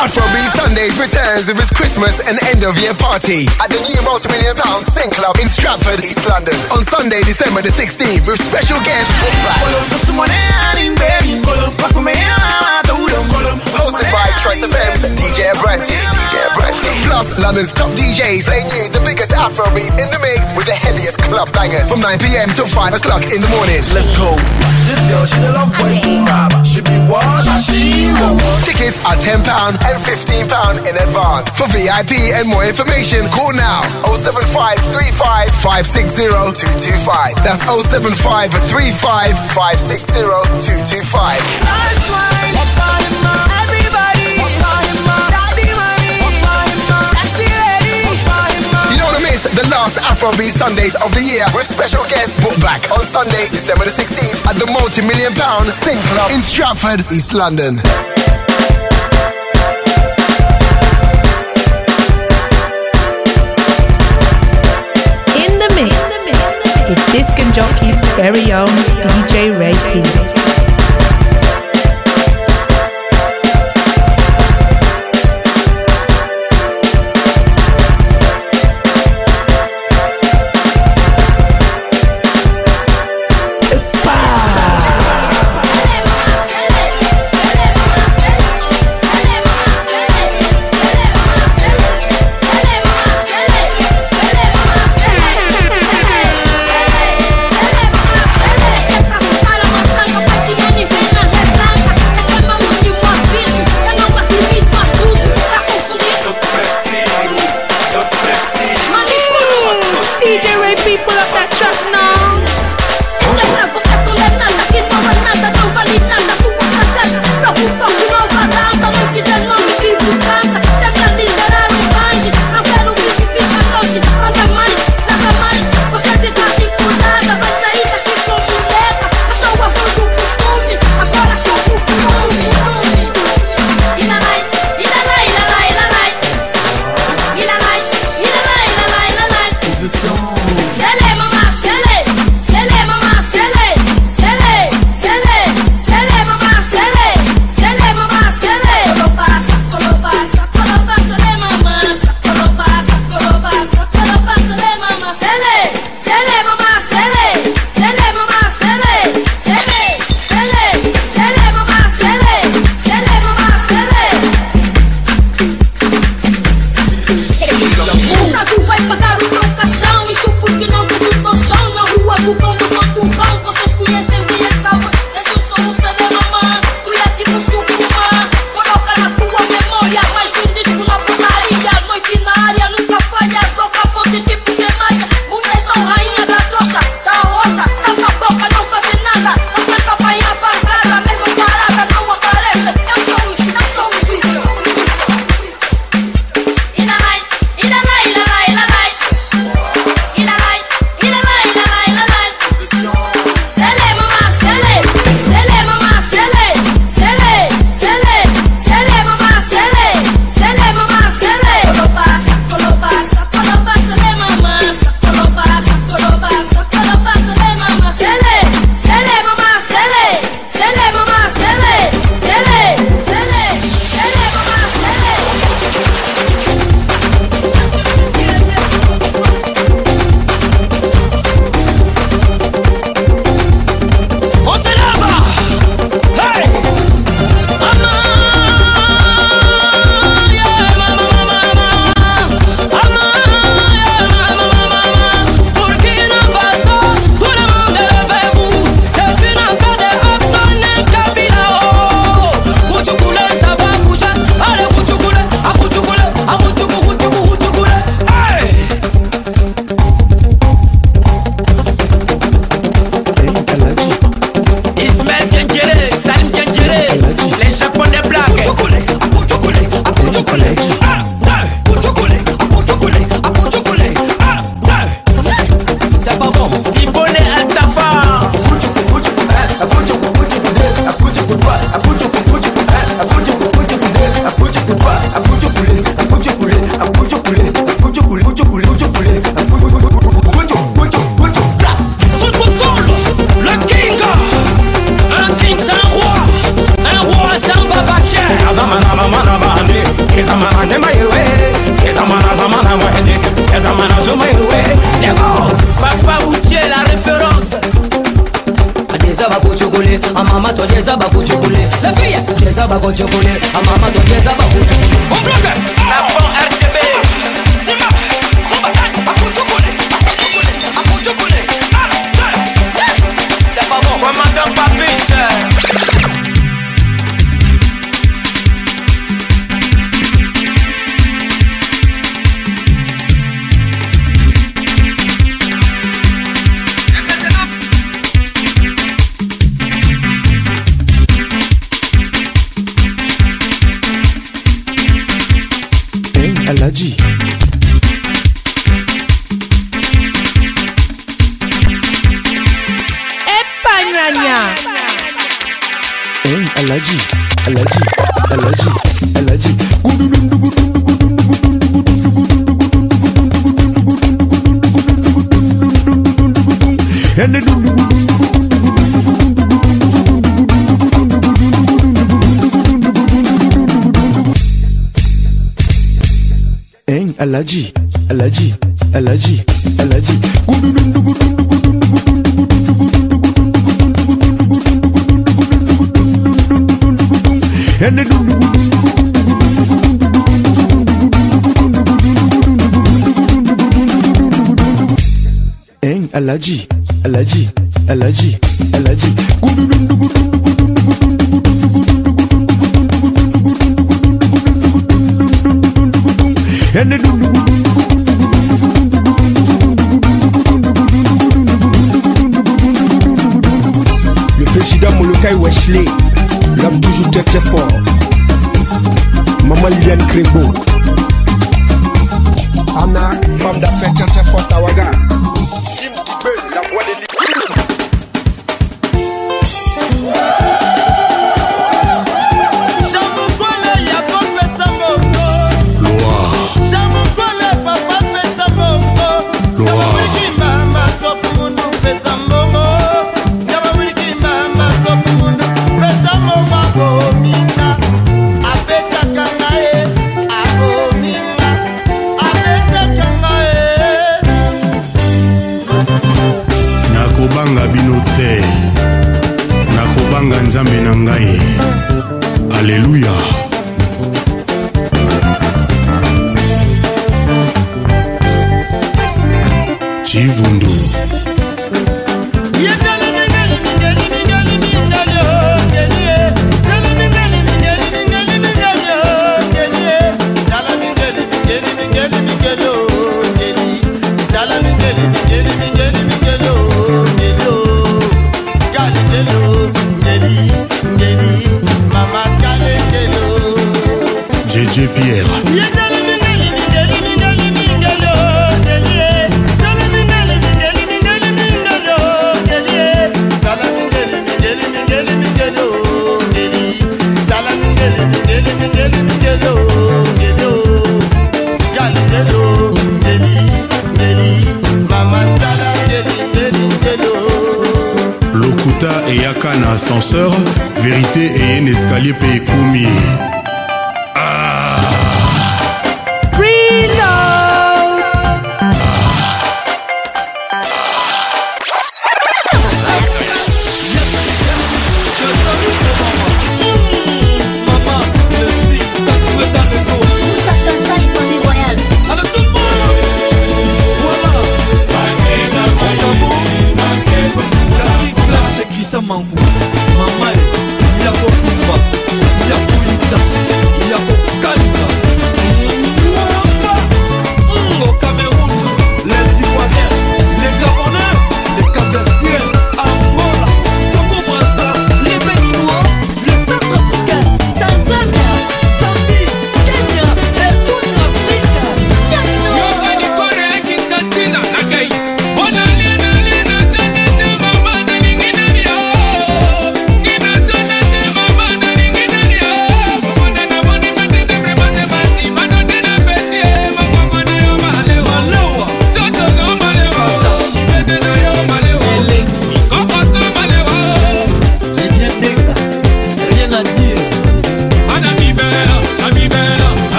Afrobeat Sundays returns with its Christmas and end of year party at the new multi-million pound Sing Club in Stratford, East London on Sunday, December the 16th with special guest Bookback. Hosted by Choice FM's DJ Abrantee, DJ Abrantee. Plus London's top DJs playing you the biggest Afrobeats in the mix with the heaviest club bangers from 9pm till 5 o'clock in the morning. Let's go. This girl, she love boys to rob. She be what? Tickets are £10 and £15 in advance. For VIP and more information, call now 075 35 560 225. That's 075 35 560 225. You don't want to miss the last Afrobeat Sundays of the year with special guest Bookback on Sunday, December the 16th at the multi-million pound Sing Club in Stratford, East London. Disc and Jockey's very own DJ Ray P. bakuchukule amama tojeza bakuchukule. Lefiya jeza bakuchukule amama tojeza bakuchukule. Ombloke La bon RTB Simba! Simba Akuchukule Akuchukule Akuchukule Ah C'est pas bon Commandant Papis Alaji. Epañaña. Hein, Alaji. Alaji. Alaji. Alaji. Hein, Alaji. Alaji. Alaji. Alaji. Hein, Alaji. Alaji. Alaji. Alaji. Le président Molokai Wesley, l'homme toujours très très fort. Maman Liliane Crébo.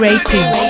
rating.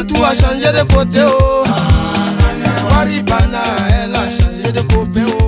Quand tout a changé de côté, oh. Paris, Pana, elle a changé de oh.